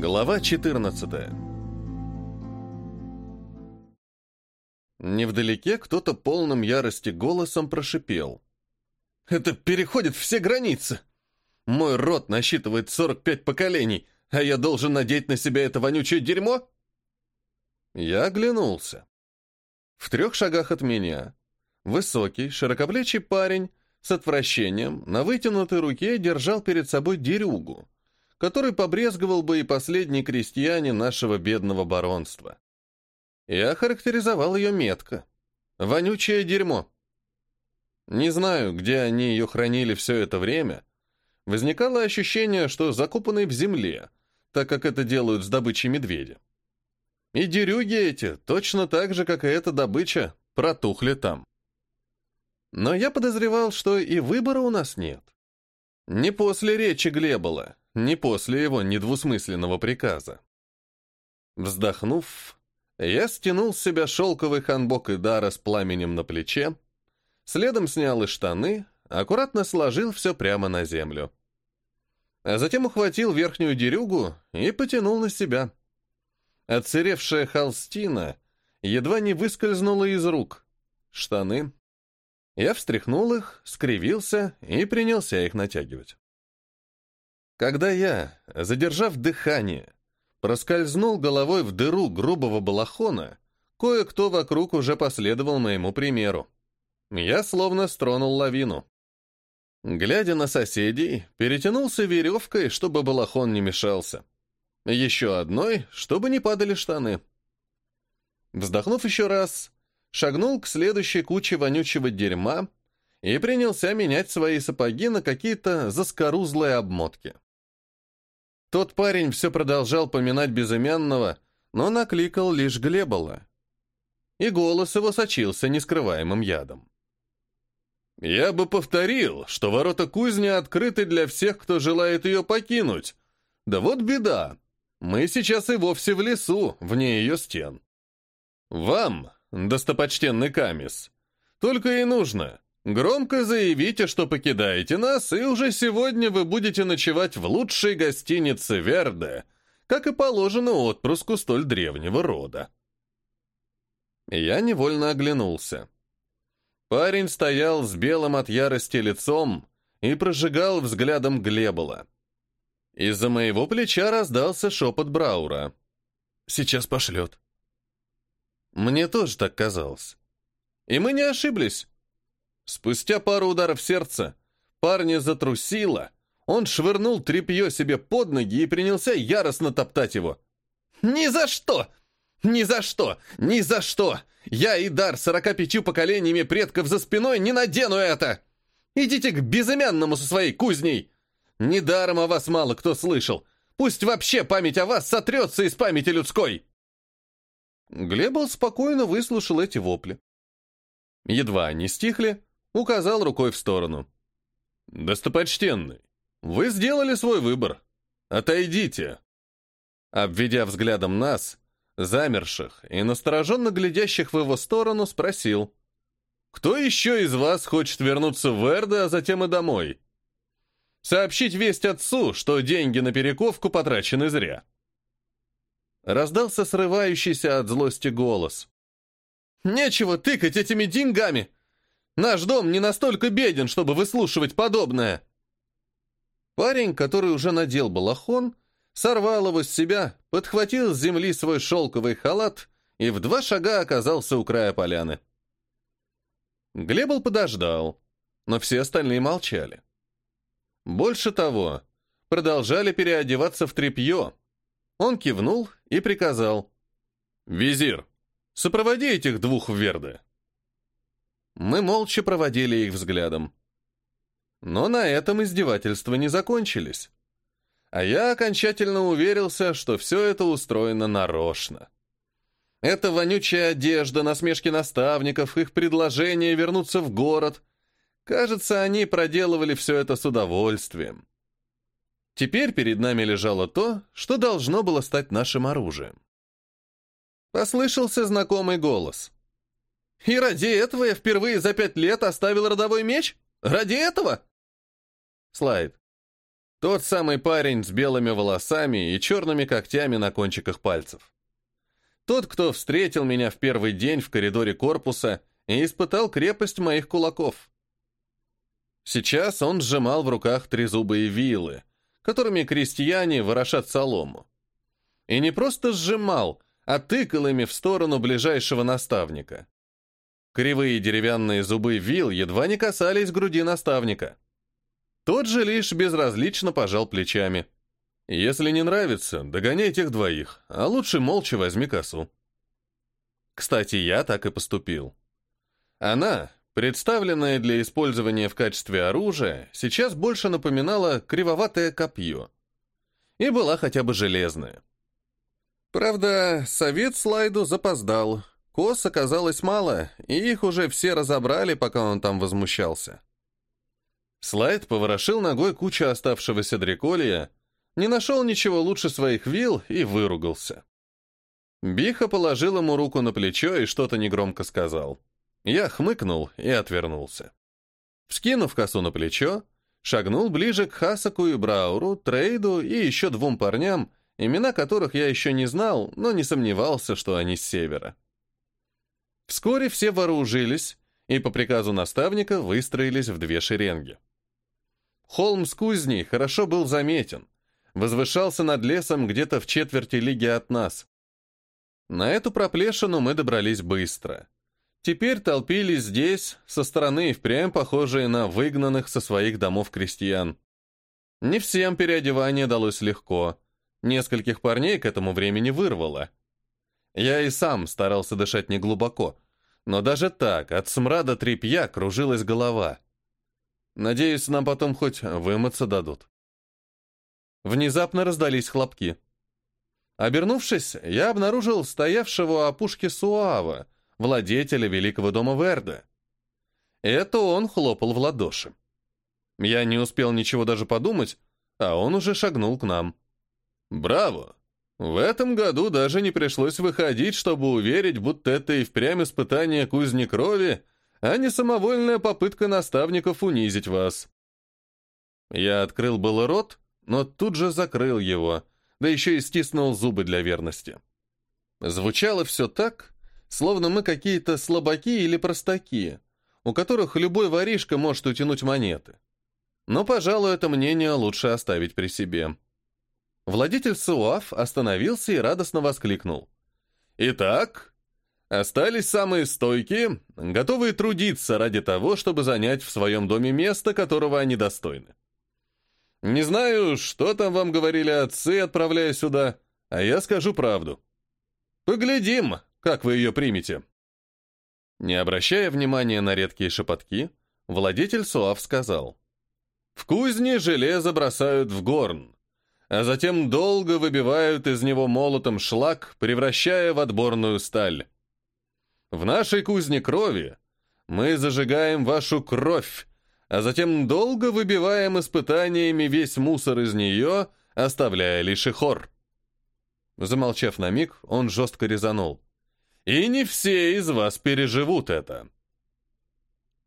Глава 14 Невдалеке кто-то полным ярости голосом прошипел. «Это переходит все границы! Мой род насчитывает 45 поколений, а я должен надеть на себя это вонючее дерьмо?» Я оглянулся. В трех шагах от меня высокий, широкоплечий парень с отвращением на вытянутой руке держал перед собой дерюгу, который побрезговал бы и последний крестьянин нашего бедного баронства. Я характеризовал ее метко. Вонючее дерьмо. Не знаю, где они ее хранили все это время. Возникало ощущение, что закопанной в земле, так как это делают с добычей медведя. И дерюги эти, точно так же, как и эта добыча, протухли там. Но я подозревал, что и выбора у нас нет. Не после речи Глебола, не после его недвусмысленного приказа. Вздохнув, я стянул с себя шелковый ханбок и дара с пламенем на плече, следом снял и штаны, аккуратно сложил все прямо на землю. А затем ухватил верхнюю дерюгу и потянул на себя. Отсыревшая холстина едва не выскользнула из рук. Штаны. Я встряхнул их, скривился и принялся их натягивать. Когда я, задержав дыхание, проскользнул головой в дыру грубого балахона, кое-кто вокруг уже последовал моему примеру. Я словно стронул лавину. Глядя на соседей, перетянулся веревкой, чтобы балахон не мешался. Еще одной, чтобы не падали штаны. Вздохнув еще раз, шагнул к следующей куче вонючего дерьма и принялся менять свои сапоги на какие-то заскорузлые обмотки. Тот парень все продолжал поминать безымянного, но накликал лишь Глебола. И голос его сочился нескрываемым ядом. «Я бы повторил, что ворота кузни открыты для всех, кто желает ее покинуть. Да вот беда. Мы сейчас и вовсе в лесу, вне ее стен. Вам, достопочтенный Камис, только и нужно Громко заявите, что покидаете нас, и уже сегодня вы будете ночевать в лучшей гостинице Верде, как и положено отпрыску столь древнего рода. Я невольно оглянулся. Парень стоял с белым от ярости лицом и прожигал взглядом Глебола. Из-за моего плеча раздался шепот Браура. «Сейчас пошлет». Мне тоже так казалось. И мы не ошиблись. Спустя пару ударов сердца парня затрусило, он швырнул тряпье себе под ноги и принялся яростно топтать его. «Ни за что! Ни за что! Ни за что! Я и дар сорока пятью поколениями предков за спиной не надену это! Идите к безымянному со своей кузней! Недаром о вас мало кто слышал. Пусть вообще память о вас сотрется из памяти людской!» Глебл спокойно выслушал эти вопли. Едва они стихли, указал рукой в сторону. «Достопочтенный, вы сделали свой выбор. Отойдите!» Обведя взглядом нас, замерших и настороженно глядящих в его сторону, спросил. «Кто еще из вас хочет вернуться в Эрде, а затем и домой?» «Сообщить весть отцу, что деньги на перековку потрачены зря». Раздался срывающийся от злости голос. «Нечего тыкать этими деньгами! Наш дом не настолько беден, чтобы выслушивать подобное!» Парень, который уже надел балахон, сорвал его с себя, подхватил с земли свой шелковый халат и в два шага оказался у края поляны. Глебл подождал, но все остальные молчали. Больше того, продолжали переодеваться в тряпье. Он кивнул и приказал. «Визир, сопроводи этих двух в Верде». Мы молча проводили их взглядом. Но на этом издевательства не закончились. А я окончательно уверился, что все это устроено нарочно. Это вонючая одежда, насмешки наставников, их предложение вернуться в город. Кажется, они проделывали все это с удовольствием. Теперь перед нами лежало то, что должно было стать нашим оружием. Послышался знакомый голос. И ради этого я впервые за пять лет оставил родовой меч? Ради этого? Слайд. Тот самый парень с белыми волосами и черными когтями на кончиках пальцев. Тот, кто встретил меня в первый день в коридоре корпуса и испытал крепость моих кулаков. Сейчас он сжимал в руках трезубые вилы, которыми крестьяне ворошат солому. И не просто сжимал, а тыкал ими в сторону ближайшего наставника. Кривые деревянные зубы вил едва не касались груди наставника. Тот же лишь безразлично пожал плечами. «Если не нравится, догоняй тех двоих, а лучше молча возьми косу». Кстати, я так и поступил. Она, представленная для использования в качестве оружия, сейчас больше напоминала кривоватое копье. И была хотя бы железная. Правда, совет слайду запоздал. Кос оказалось мало, и их уже все разобрали, пока он там возмущался. Слайд поворошил ногой кучу оставшегося дреколия, не нашел ничего лучше своих вил и выругался. Биха положил ему руку на плечо и что-то негромко сказал. Я хмыкнул и отвернулся. Вскинув косу на плечо, шагнул ближе к Хасаку и Брауру, Трейду и еще двум парням, имена которых я еще не знал, но не сомневался, что они с севера. Вскоре все вооружились и по приказу наставника выстроились в две шеренги. Холм с кузней хорошо был заметен, возвышался над лесом где-то в четверти лиги от нас. На эту проплешину мы добрались быстро. Теперь толпились здесь, со стороны впрямь похожие на выгнанных со своих домов крестьян. Не всем переодевание далось легко. Нескольких парней к этому времени вырвало. Я и сам старался дышать неглубоко, но даже так, от смрада тряпья кружилась голова. Надеюсь, нам потом хоть вымыться дадут. Внезапно раздались хлопки. Обернувшись, я обнаружил стоявшего у опушки Суава, владетеля великого дома Верда. Это он хлопал в ладоши. Я не успел ничего даже подумать, а он уже шагнул к нам. «Браво! В этом году даже не пришлось выходить, чтобы уверить, будто это и впрямь испытание кузни крови, а не самовольная попытка наставников унизить вас. Я открыл было рот, но тут же закрыл его, да еще и стиснул зубы для верности. Звучало все так, словно мы какие-то слабаки или простаки, у которых любой воришка может утянуть монеты. Но, пожалуй, это мнение лучше оставить при себе. Владетель Суав остановился и радостно воскликнул. «Итак, Остались самые стойкие, готовые трудиться ради того, чтобы занять в своем доме место, которого они достойны. Не знаю, что там вам говорили отцы, отправляя сюда, а я скажу правду. Поглядим, как вы ее примете. Не обращая внимания на редкие шепотки, владетель Суав сказал. В кузне железо бросают в горн, а затем долго выбивают из него молотом шлак, превращая в отборную сталь. В нашей кузне крови мы зажигаем вашу кровь, а затем долго выбиваем испытаниями весь мусор из нее, оставляя лишь и хор. Замолчав на миг, он жестко резанул. И не все из вас переживут это.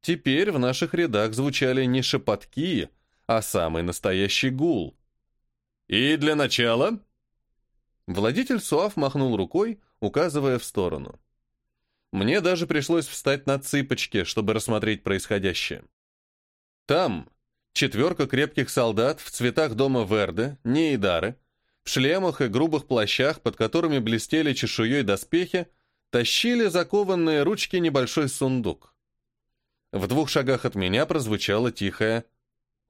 Теперь в наших рядах звучали не шепотки, а самый настоящий гул. И для начала... Владитель Суав махнул рукой, указывая в сторону. Мне даже пришлось встать на цыпочки, чтобы рассмотреть происходящее. Там четверка крепких солдат в цветах дома Верде, Неидары, в шлемах и грубых плащах, под которыми блестели чешуей доспехи, тащили закованные ручки небольшой сундук. В двух шагах от меня прозвучало тихое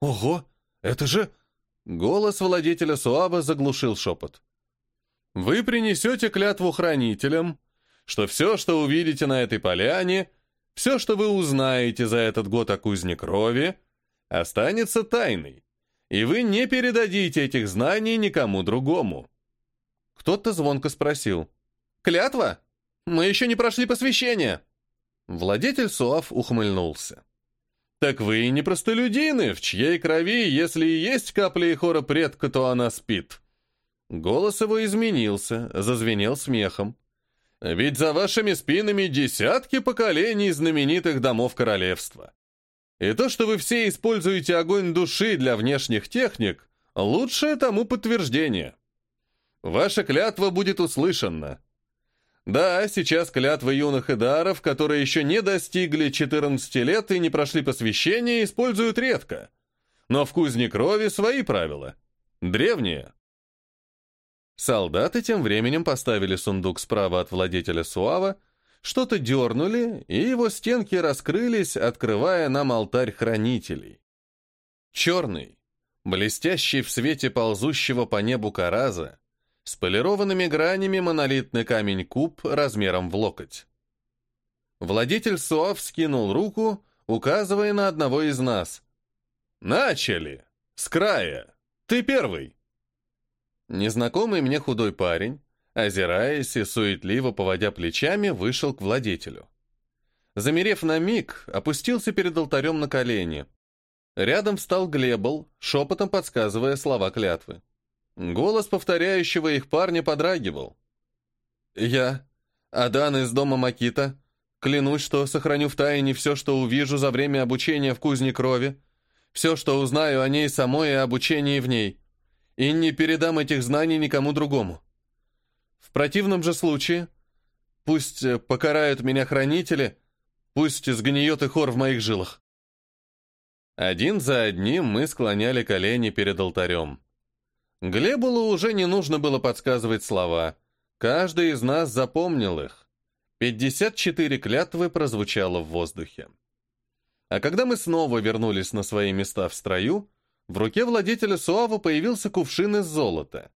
«Ого, это же...» Голос владетеля Суаба заглушил шепот. «Вы принесете клятву хранителям, что все, что увидите на этой поляне, все, что вы узнаете за этот год о кузне крови, останется тайной, и вы не передадите этих знаний никому другому. Кто-то звонко спросил. «Клятва? Мы еще не прошли посвящение!» Владетель Суав ухмыльнулся. «Так вы и не простолюдины, в чьей крови, если и есть капля ихора предка, то она спит». Голос его изменился, зазвенел смехом. Ведь за вашими спинами десятки поколений знаменитых домов королевства. И то, что вы все используете огонь души для внешних техник, лучшее тому подтверждение. Ваша клятва будет услышана. Да, сейчас клятвы юных идаров, которые еще не достигли 14 лет и не прошли посвящение, используют редко. Но в кузне крови свои правила. Древние. Солдаты тем временем поставили сундук справа от владетеля Суава, что-то дернули, и его стенки раскрылись, открывая нам алтарь хранителей. Черный, блестящий в свете ползущего по небу караза, с полированными гранями монолитный камень-куб размером в локоть. Владетель Суав скинул руку, указывая на одного из нас. «Начали! С края! Ты первый!» Незнакомый мне худой парень, озираясь и суетливо поводя плечами, вышел к владетелю. Замерев на миг, опустился перед алтарем на колени. Рядом встал Глебл, шепотом подсказывая слова клятвы. Голос повторяющего их парня подрагивал. «Я, Адан из дома Макита, клянусь, что сохраню в тайне все, что увижу за время обучения в кузне крови, все, что узнаю о ней самой и обучении в ней, и не передам этих знаний никому другому. В противном же случае, пусть э, покарают меня хранители, пусть сгниет и хор в моих жилах». Один за одним мы склоняли колени перед алтарем. Глебулу уже не нужно было подсказывать слова. Каждый из нас запомнил их. 54 клятвы прозвучало в воздухе. А когда мы снова вернулись на свои места в строю, в руке владетеля Суава появился кувшин из золота.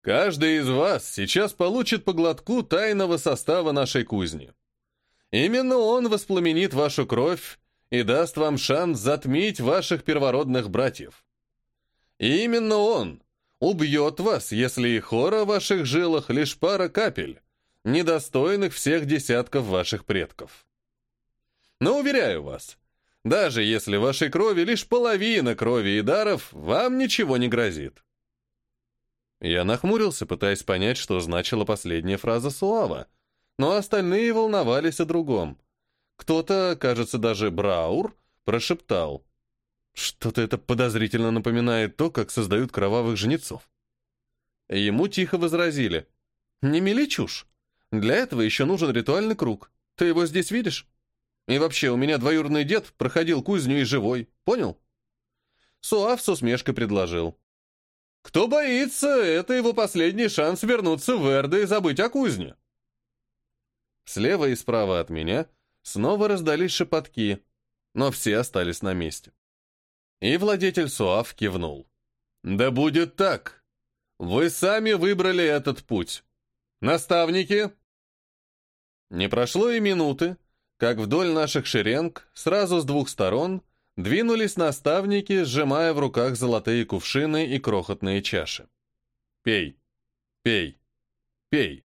«Каждый из вас сейчас получит по глотку тайного состава нашей кузни. Именно он воспламенит вашу кровь и даст вам шанс затмить ваших первородных братьев. И именно он убьет вас, если и хора в ваших жилах лишь пара капель, недостойных всех десятков ваших предков. Но уверяю вас, даже если вашей крови лишь половина крови и даров, вам ничего не грозит. Я нахмурился, пытаясь понять, что значила последняя фраза Суава, но остальные волновались о другом. Кто-то, кажется, даже Браур, прошептал. Что-то это подозрительно напоминает то, как создают кровавых жнецов. Ему тихо возразили. «Не мели чушь. Для этого еще нужен ритуальный круг. Ты его здесь видишь? И вообще, у меня двоюродный дед проходил кузню и живой. Понял?» Суав с усмешкой предложил. «Кто боится, это его последний шанс вернуться в Эрдо и забыть о кузне». Слева и справа от меня снова раздались шепотки, но все остались на месте. И владетель Суав кивнул. «Да будет так. Вы сами выбрали этот путь. Наставники!» Не прошло и минуты, как вдоль наших шеренг, сразу с двух сторон, двинулись наставники, сжимая в руках золотые кувшины и крохотные чаши. «Пей, пей, пей!»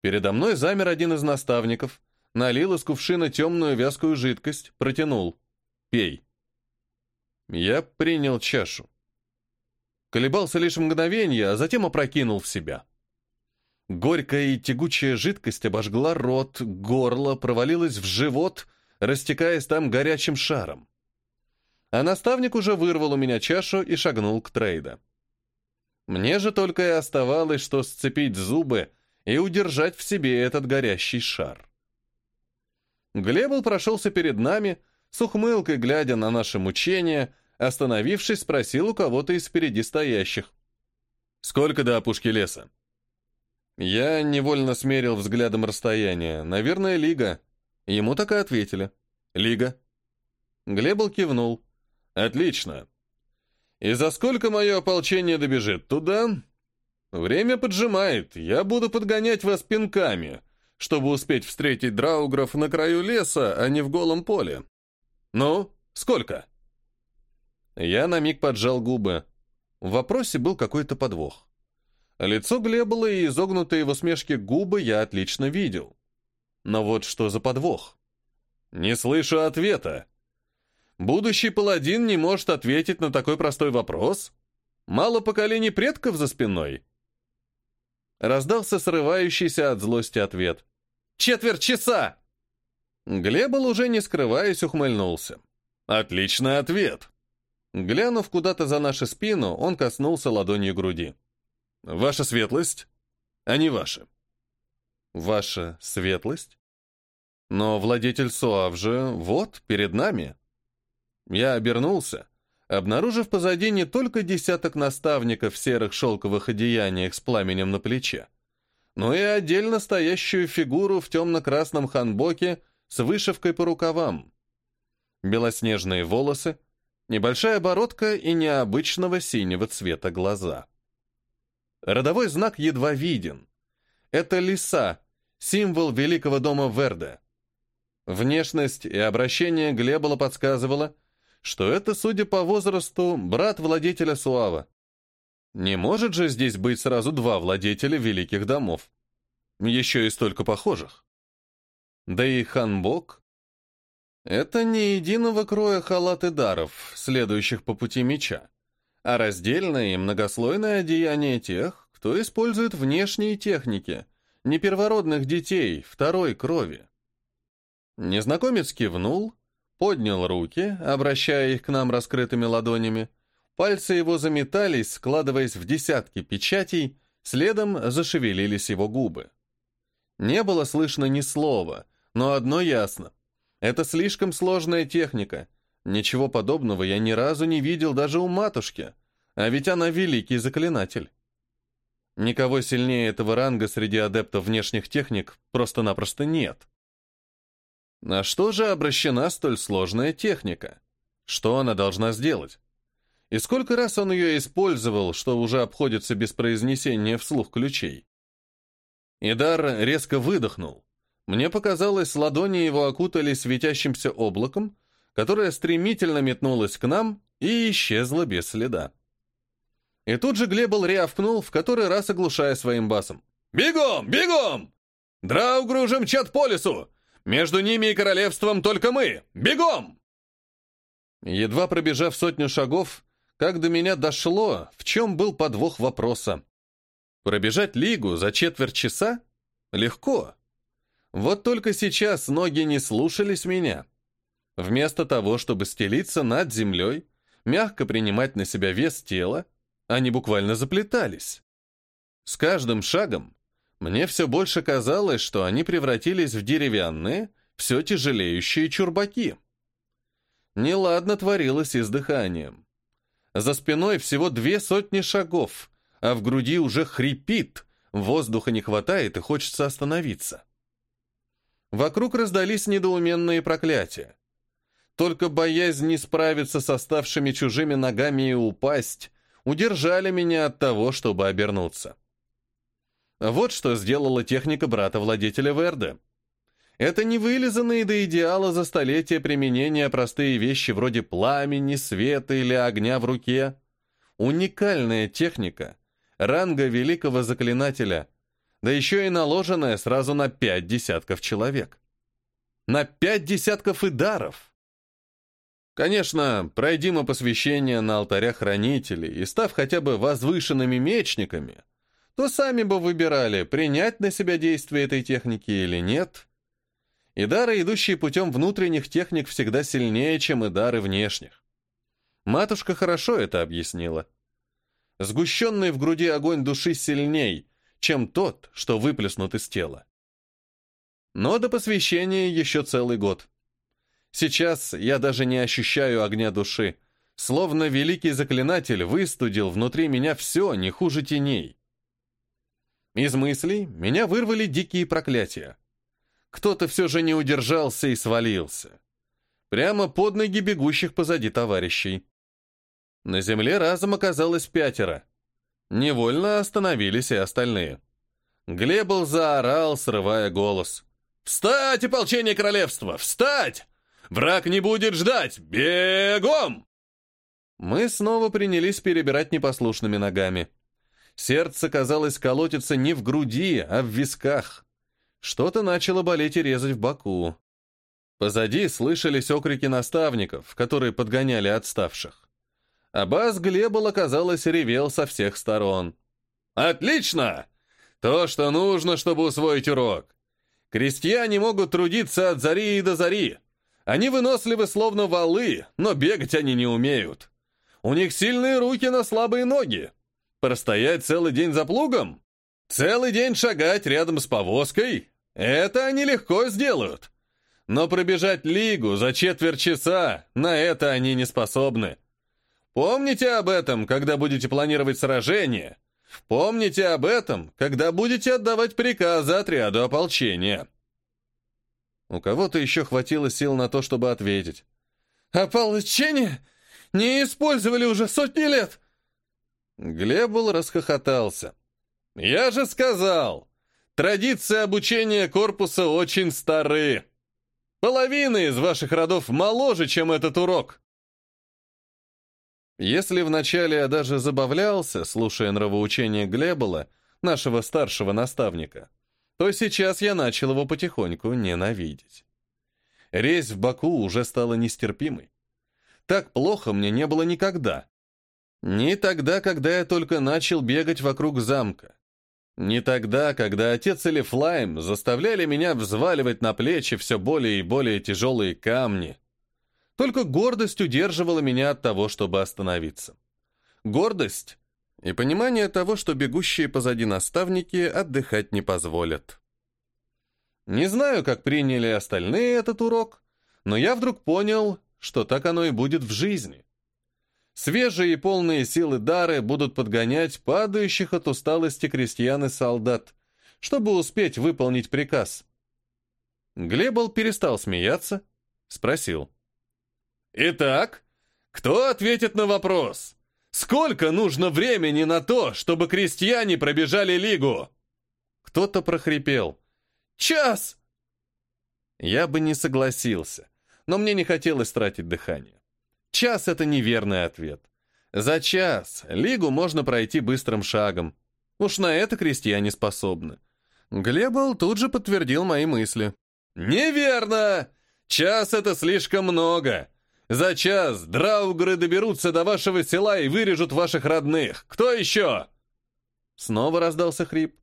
Передо мной замер один из наставников, налил из кувшина темную вязкую жидкость, протянул. «Пей!» Я принял чашу. Колебался лишь мгновение, а затем опрокинул в себя. Горькая и тягучая жидкость обожгла рот, горло, провалилась в живот, растекаясь там горячим шаром. А наставник уже вырвал у меня чашу и шагнул к трейда. Мне же только и оставалось, что сцепить зубы и удержать в себе этот горящий шар. Глебл прошелся перед нами, с ухмылкой глядя на наше мучение, остановившись, спросил у кого-то из впереди стоящих. «Сколько до опушки леса?» Я невольно смерил взглядом расстояние. Наверное, Лига. Ему так и ответили. Лига. Глебл кивнул. Отлично. И за сколько мое ополчение добежит туда? Время поджимает. Я буду подгонять вас пинками, чтобы успеть встретить драугров на краю леса, а не в голом поле. «Ну, сколько?» Я на миг поджал губы. В вопросе был какой-то подвох. Лицо Глебола и изогнутые в усмешке губы я отлично видел. Но вот что за подвох? Не слышу ответа. Будущий паладин не может ответить на такой простой вопрос? Мало поколений предков за спиной? Раздался срывающийся от злости ответ. «Четверть часа!» Глебл уже не скрываясь ухмыльнулся. «Отличный ответ!» Глянув куда-то за нашу спину, он коснулся ладонью груди. «Ваша светлость, а не ваша». «Ваша светлость?» «Но владетель Суав же вот, перед нами». Я обернулся, обнаружив позади не только десяток наставников в серых шелковых одеяниях с пламенем на плече, но и отдельно стоящую фигуру в темно-красном ханбоке с вышивкой по рукавам. Белоснежные волосы, небольшая бородка и необычного синего цвета глаза. Родовой знак едва виден. Это лиса, символ великого дома Верде. Внешность и обращение Глебола подсказывало, что это, судя по возрасту, брат владетеля Суава. Не может же здесь быть сразу два владетеля великих домов. Еще и столько похожих. Да и ханбок. Это не единого кроя халаты даров, следующих по пути меча, а раздельное и многослойное одеяние тех, кто использует внешние техники, не первородных детей, второй крови. Незнакомец кивнул, поднял руки, обращая их к нам раскрытыми ладонями. Пальцы его заметались, складываясь в десятки печатей, следом зашевелились его губы. Не было слышно ни слова, но одно ясно. Это слишком сложная техника. Ничего подобного я ни разу не видел даже у матушки, а ведь она великий заклинатель. Никого сильнее этого ранга среди адептов внешних техник просто-напросто нет. На что же обращена столь сложная техника? Что она должна сделать? И сколько раз он ее использовал, что уже обходится без произнесения вслух ключей? Идар резко выдохнул. Мне показалось, ладони его окутали светящимся облаком, которое стремительно метнулось к нам и исчезло без следа. И тут же Глебл рявкнул, в который раз оглушая своим басом. «Бегом! Бегом! Драугру мчат по лесу! Между ними и королевством только мы! Бегом!» Едва пробежав сотню шагов, как до меня дошло, в чем был подвох вопроса. Пробежать лигу за четверть часа? Легко. Вот только сейчас ноги не слушались меня. Вместо того, чтобы стелиться над землей, мягко принимать на себя вес тела, они буквально заплетались. С каждым шагом мне все больше казалось, что они превратились в деревянные, все тяжелеющие чурбаки. Неладно творилось и с дыханием. За спиной всего две сотни шагов, а в груди уже хрипит, воздуха не хватает и хочется остановиться. Вокруг раздались недоуменные проклятия. Только боязнь не справиться с оставшими чужими ногами и упасть удержали меня от того, чтобы обернуться. Вот что сделала техника брата-владетеля Верде. Это не вылизанные до идеала за столетия применения простые вещи вроде пламени, света или огня в руке. Уникальная техника, ранга великого заклинателя, да еще и наложенная сразу на пять десятков человек. На пять десятков и даров. Конечно, пройди мы посвящение на алтарях хранителей и став хотя бы возвышенными мечниками – то сами бы выбирали, принять на себя действие этой техники или нет. И дары, идущие путем внутренних техник, всегда сильнее, чем и дары внешних. Матушка хорошо это объяснила. Сгущенный в груди огонь души сильней, чем тот, что выплеснут из тела. Но до посвящения еще целый год. Сейчас я даже не ощущаю огня души, словно великий заклинатель выстудил внутри меня все не хуже теней. Из мыслей меня вырвали дикие проклятия. Кто-то все же не удержался и свалился. Прямо под ноги бегущих позади товарищей. На земле разом оказалось пятеро. Невольно остановились и остальные. Глебл заорал, срывая голос. «Встать, ополчение королевства! Встать! Враг не будет ждать! Бегом!» Мы снова принялись перебирать непослушными ногами. Сердце, казалось, колотится не в груди, а в висках. Что-то начало болеть и резать в боку. Позади слышались окрики наставников, которые подгоняли отставших. А бас Глебол, оказалось, ревел со всех сторон. «Отлично! То, что нужно, чтобы усвоить урок. Крестьяне могут трудиться от зари и до зари. Они выносливы, словно валы, но бегать они не умеют. У них сильные руки на слабые ноги. Простоять целый день за плугом? Целый день шагать рядом с повозкой? Это они легко сделают. Но пробежать лигу за четверть часа, на это они не способны. Помните об этом, когда будете планировать сражение. Помните об этом, когда будете отдавать приказы отряду ополчения. У кого-то еще хватило сил на то, чтобы ответить. «Ополчение? Не использовали уже сотни лет!» Глебул расхохотался. «Я же сказал, традиции обучения корпуса очень стары. Половина из ваших родов моложе, чем этот урок». Если вначале я даже забавлялся, слушая нравоучение Глебола, нашего старшего наставника, то сейчас я начал его потихоньку ненавидеть. Резь в боку уже стала нестерпимой. Так плохо мне не было никогда. Не тогда, когда я только начал бегать вокруг замка. Не тогда, когда отец или Флайм заставляли меня взваливать на плечи все более и более тяжелые камни. Только гордость удерживала меня от того, чтобы остановиться. Гордость и понимание того, что бегущие позади наставники отдыхать не позволят. Не знаю, как приняли остальные этот урок, но я вдруг понял, что так оно и будет в жизни. Свежие и полные силы дары будут подгонять падающих от усталости крестьян и солдат, чтобы успеть выполнить приказ. Глебл перестал смеяться, спросил. «Итак, кто ответит на вопрос?» Сколько нужно времени на то, чтобы крестьяне пробежали лигу?» Кто-то прохрипел. «Час!» Я бы не согласился, но мне не хотелось тратить дыхание. Час — это неверный ответ. За час лигу можно пройти быстрым шагом. Уж на это крестьяне способны. Глебл тут же подтвердил мои мысли. «Неверно! Час — это слишком много. За час драугры доберутся до вашего села и вырежут ваших родных. Кто еще?» Снова раздался хрип.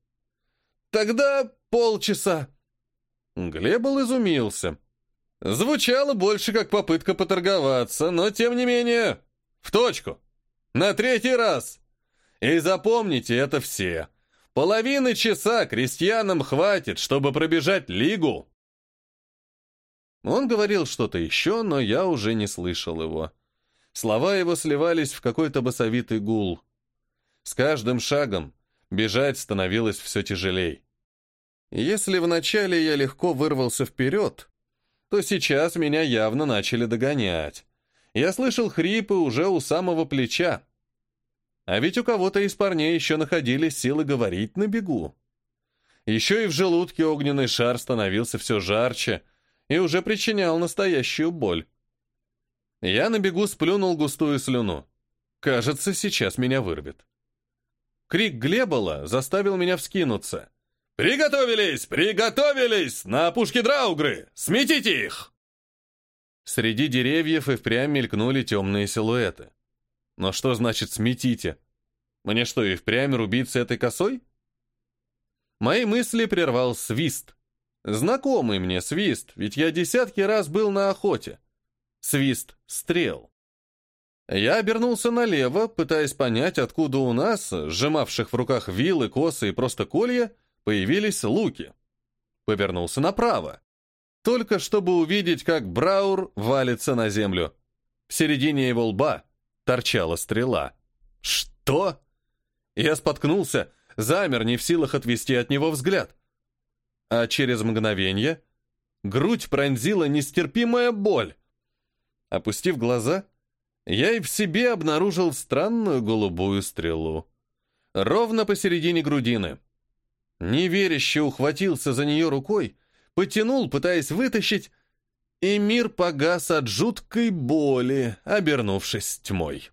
«Тогда полчаса». Глебл изумился. Звучало больше как попытка поторговаться, но тем не менее... В точку. На третий раз. И запомните это все. Половины часа крестьянам хватит, чтобы пробежать лигу. Он говорил что-то еще, но я уже не слышал его. Слова его сливались в какой-то басовитый гул. С каждым шагом бежать становилось все тяжелей. Если вначале я легко вырвался вперед, то сейчас меня явно начали догонять. Я слышал хрипы уже у самого плеча. А ведь у кого-то из парней еще находились силы говорить на бегу. Еще и в желудке огненный шар становился все жарче — и уже причинял настоящую боль. Я на бегу сплюнул густую слюну. Кажется, сейчас меня вырвет. Крик Глебола заставил меня вскинуться. «Приготовились! Приготовились! На опушке Драугры! Сметите их!» Среди деревьев и впрямь мелькнули темные силуэты. Но что значит «сметите»? Мне что, и впрямь рубиться этой косой? Мои мысли прервал свист. Знакомый мне свист, ведь я десятки раз был на охоте. Свист стрел. Я обернулся налево, пытаясь понять, откуда у нас, сжимавших в руках вилы, косы и просто колья, появились луки. Повернулся направо. Только чтобы увидеть, как Браур валится на землю. В середине его лба торчала стрела. «Что?» Я споткнулся, замер, не в силах отвести от него взгляд а через мгновение грудь пронзила нестерпимая боль. Опустив глаза, я и в себе обнаружил странную голубую стрелу. Ровно посередине грудины. Неверяще ухватился за нее рукой, потянул, пытаясь вытащить, и мир погас от жуткой боли, обернувшись тьмой.